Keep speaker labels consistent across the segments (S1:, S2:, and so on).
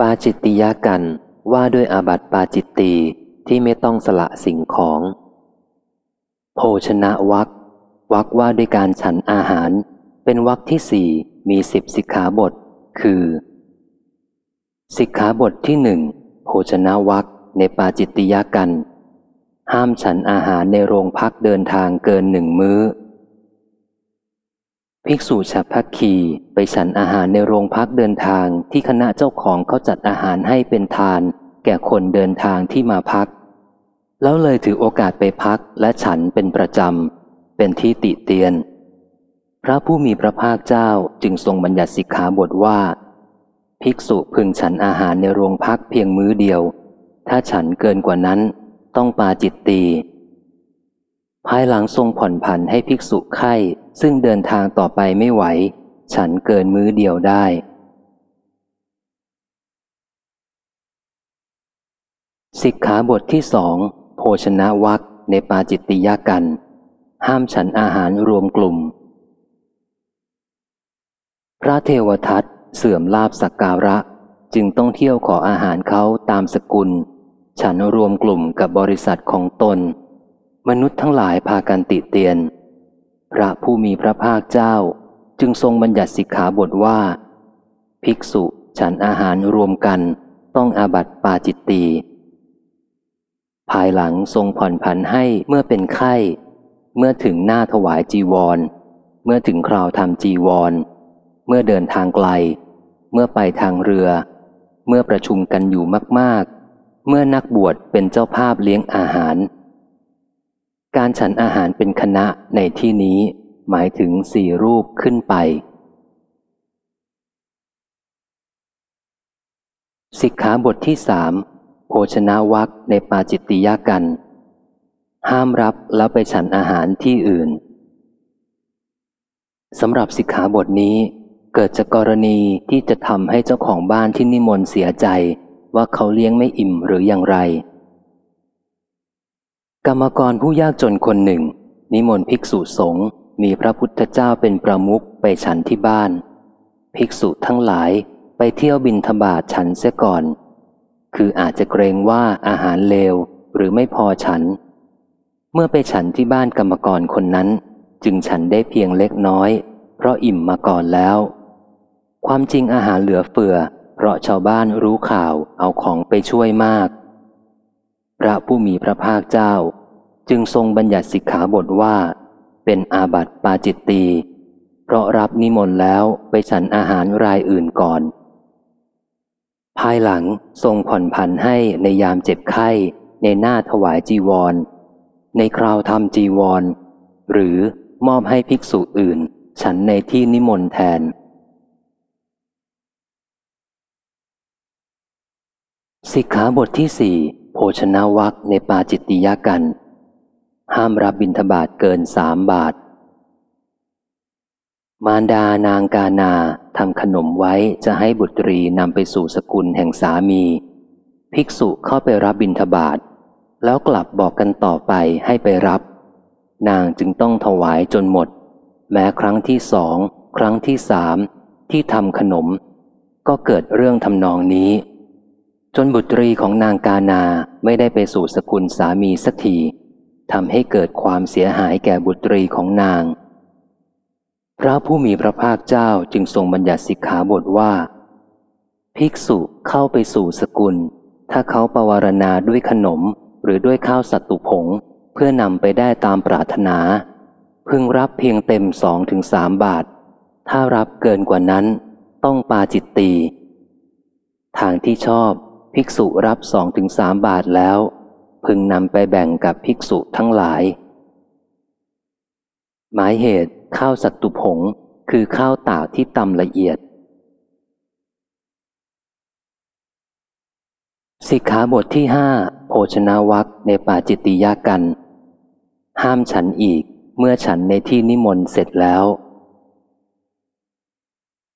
S1: ปาจิตติยากันว่าด้วยอาบัติปาจิตตีที่ไม่ต้องสละสิ่งของ โภชนะวักวักว่าด้วยการฉันอาหาร เป็นวักที่สี่มีสิบสิกขาบท คือ สิกขาบทที่หนึ่งโภชนะวักในปาจิตติยากัน ห้ามฉันอาหารในโรงพักเดินทางเกินหนึ่งมื้อ ภิกษุฉับพักคีไปฉันอาหารในโรงพักเดินทางที่คณะเจ้าของเขาจัดอาหารให้เป็นทาน แก่คนเดินทางที่มาพัก แล้วเลยถือโอกาสไปพักและฉันเป็นประจำ เป็นที่ติเตียน พระผู้มีพระภาคเจ้าจึงทรงบัญญัติสิกขาบทว่า ภิกษุพึงฉันอาหารในโรงพักเพียงมื้อเดียว ถ้าฉันเกินกว่านั้นต้องปาจิตตีภายหลังทรงผ่อนผันให้ภิกษุไข้ ซึ่งเดินทางต่อไปไม่ไหว ฉันเกินมื้อเดียวได้ สิกขาบทที่สองโภชนะวักในปาจิตติยากัน ห้ามฉันอาหารรวมกลุ่ม พระเทวทัตเสื่อมลาบสักการะ จึงต้องเที่ยวขออาหารเขาตามสกุล ฉันรวมกลุ่มกับบริษัทของตน มนุษย์ทั้งหลายพากันติเตียน พระผู้มีพระภาคเจ้าจึงทรงบัญญัติสิกขาบทว่า ภิกษุฉันอาหารรวมกันต้องอาบัติปาจิตตีภายหลังทรงผ่อนผันให้เมื่อเป็นไข้ เมื่อถึงหน้าถวายจีวร เมื่อถึงคราวทำจีวร เมื่อเดินทางไกล เมื่อไปทางเรือ เมื่อประชุมกันอยู่มาก ๆ เมื่อนักบวชเป็นเจ้าภาพเลี้ยงอาหาร การฉันอาหารเป็นคณะในที่นี้หมายถึงสี่รูปขึ้นไป สิกขาบทที่สามโภชนาวักในปาจิตติยากัน ห้ามรับแล้วไปฉันอาหารที่อื่นสำหรับสิกขาบทนี้ เกิดจากกรณีที่จะทำให้เจ้าของบ้านที่นิมนต์เสียใจ ว่าเขาเลี้ยงไม่อิ่มหรืออย่างไร กรรมกรผู้ยากจนคนหนึ่ง นิมนต์ภิกษุสงฆ์มีพระพุทธเจ้าเป็นประมุขไปฉันที่บ้าน ภิกษุทั้งหลายไปเที่ยวบินทบาทฉันเสียก่อน คืออาจจะเกรงว่าอาหารเลวหรือไม่พอฉัน เมื่อไปฉันที่บ้านกรรมกรคนนั้น จึงฉันได้เพียงเล็กน้อย เพราะอิ่มมาก่อนแล้ว ความจริงอาหารเหลือเฟือ เพราะชาวบ้านรู้ข่าวเอาของไปช่วยมาก พระผู้มีพระภาคเจ้า จึงทรงบัญญัติสิกขาบทว่า เป็นอาบัติปาจิตตีเพราะรับนิมนต์แล้วไปฉันอาหารรายอื่นก่อน ภายหลังทรงผ่อนผันให้ในยามเจ็บไข้ ในหน้าถวายจีวร ในคราวทำจีวร หรือมอบให้ภิกษุอื่น ฉันในที่นิมนต์แทน สิกขาบทที่สี่ โภชนาวักในปาจิตติยากัน ห้ามรับบิณฑบาตเกินสามบาท มารดานางกานาทำขนมไว้จะให้บุตรีนำไปสู่สกุลแห่งสามี ภิกษุเข้าไปรับบิณฑบาตแล้วกลับบอกกันต่อไปให้ไปรับ นางจึงต้องถวายจนหมด แม้ครั้งที่สอง ครั้งที่สาม ที่ทำขนม ก็เกิดเรื่องทำนองนี้ จนบุตรีของนางกานาไม่ได้ไปสู่สกุลสามีสักทีทำให้เกิดความเสียหายแก่บุตรีของนาง พระผู้มีพระภาคเจ้าจึงทรงบัญญัติสิกขาบทว่า ภิกษุเข้าไปสู่สกุล ถ้าเขาปวารณาด้วยขนมหรือด้วยข้าวสัตตุผง เพื่อนำไปได้ตามปรารถนา พึงรับเพียงเต็มสองถึงสามบาท ถ้ารับเกินกว่านั้น ต้องปาจิตตีทางที่ชอบ ภิกษุรับสองถึงสามบาทแล้ว พึงนำไปแบ่งกับภิกษุทั้งหลาย หมายเหตุข้าวสัตตุผงคือข้าวตากที่ตำละเอียด สิกขาบทที่ห้าโภชนาวักในป่าจิตติยากัน ห้ามฉันอีกเมื่อฉันในที่นิมนต์เสร็จแล้ว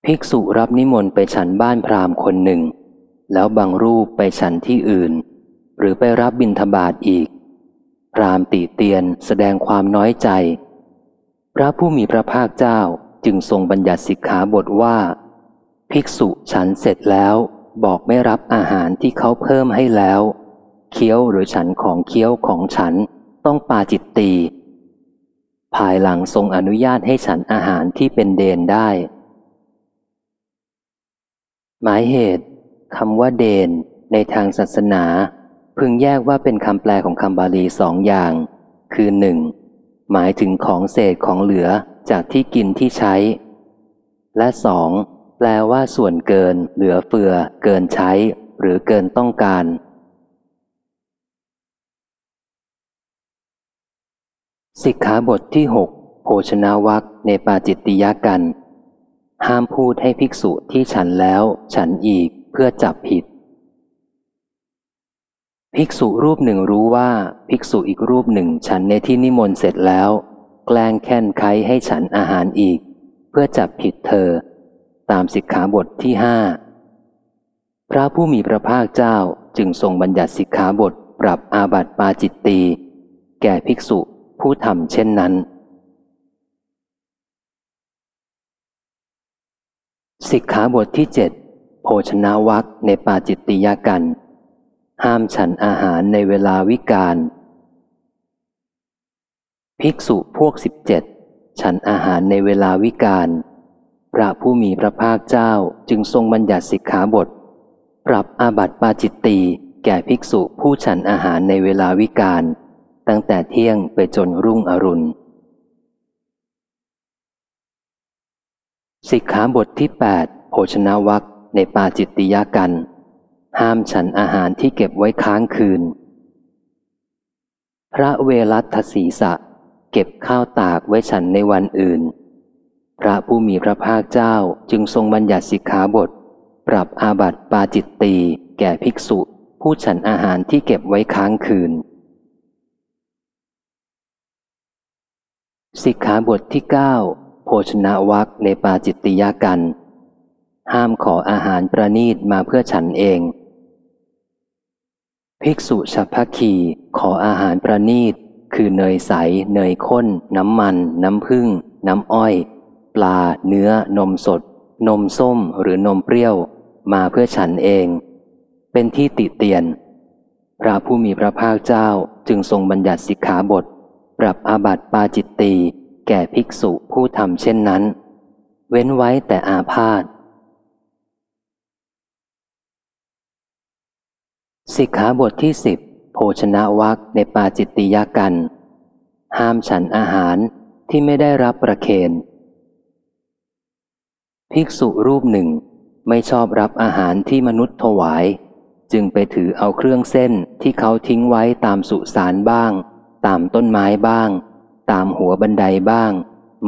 S1: ภิกษุรับนิมนต์ไปฉันบ้านพราหมณ์คนหนึ่ง แล้วบางรูปไปฉันที่อื่น หรือไปรับบิณฑบาตอีก พรามติเตียนแสดงความน้อยใจ พระผู้มีพระภาคเจ้าจึงทรงบัญญัติสิกขาบทว่า ภิกษุฉันเสร็จแล้วบอกไม่รับอาหารที่เขาเพิ่มให้แล้ว เคี้ยวหรือฉันของเคี้ยวของฉันต้องปาจิตตีภายหลังทรงอนุญาตให้ฉันอาหารที่เป็นเดนได้ หมายเหตุ คำว่าเดน ในทางศาสนา พึงแยกว่าเป็นคำแปลของคำบาลีสองอย่าง คือหนึ่งหมายถึงของเศษของเหลือจากที่กินที่ใช้ และสองแปลว่าส่วนเกิน เหลือเฟือ เกินใช้ หรือเกินต้องการสิกขาบทที่หกโภชนาวักในปาจิตติยกัน ห้ามพูดให้ภิกษุที่ฉันแล้ว ฉันอีก พื่อจับผิด ภิกษุรูปหนึ่งรู้ว่าภิกษุอีกรูปหนึ่งฉันในที่นิมนต์เสร็จแล้ว แกล้งแค้นไขให้ฉันอาหารอีก เพื่อจับผิดเธอ ตามสิกขาบทที่ห้าพระผู้มีพระภาคเจ้าจึงทรงบัญญัติสิกขาบทปรับอาบัติปาจิตตีแก่ภิกษุผู้ทำเช่นนั้น สิกขาบทที่เจ็ด ภชนาวักในปาจิตติยากัน ห้ามฉันอาหารในเวลาวิกาลภิกษุพวกสิบเจ็ดฉันอาหารในเวลาวิกาลพระผู้มีพระภาคเจ้าจึงทรงบัญญัติสิกขาบท ปรับอาบัติปาจิตตีแก่ภิกษุผู้ฉันอาหารในเวลาวิกาลตั้งแต่เที่ยงไปจนรุ่งอรุณ สิกขาบทที่ 8 โภชนาวัก ในปาจิตติยากัน ห้ามฉันอาหารที่เก็บไว้ค้างคืน พระเวรัตศีสะ เก็บข้าวตากไว้ฉันในวันอื่น พระผู้มีพระภาคเจ้าจึงทรงบัญญัติสิกขาบท ปรับอาบัติปาจิตตีแก่ภิกษุ ผู้ฉันอาหารที่เก็บไว้ค้างคืน สิกขาบทที่ 9 โภชนาวักในปาจิตติยากัน ห้ามขออาหารประนีตมาเพื่อฉันเอง ภิกษุฉัพพคีขออาหารประนีต คือเนยใส เนยข้น น้ำมัน น้ำผึ้ง น้ำอ้อย ปลา เนื้อ นมสด นมส้มหรือนมเปรี้ยว มาเพื่อฉันเอง เป็นที่ติเตียน พระผู้มีพระภาคเจ้าจึงทรงบัญญัติสิกขาบท ปรับอาบัติปาจิตตีแก่ภิกษุผู้ทำเช่นนั้น เว้นไว้แต่อาพาธ สิกขาบทที่สิบโภชนะวักในปาจิตติยากัน ห้ามฉันอาหารที่ไม่ได้รับประเคนภิกษุรูปหนึ่งไม่ชอบรับอาหารที่มนุษย์ถวาย จึงไปถือเอาเครื่องเส้นที่เขาทิ้งไว้ตามสุสานบ้าง ตามต้นไม้บ้าง ตามหัวบันไดบ้าง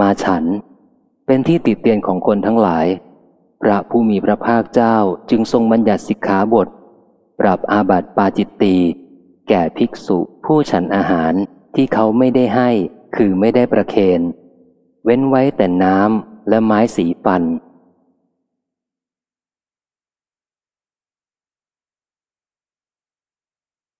S1: มาฉัน เป็นที่ติดเตียนของคนทั้งหลาย พระผู้มีพระภาคเจ้าจึงทรงบัญญัติสิกขาบท ปรับอาบัติปาจิตตีแก่ภิกษุผู้ฉันอาหารที่เขาไม่ได้ให้คือไม่ได้ประเคน เว้นไว้แต่น้ำและไม้สีฟัน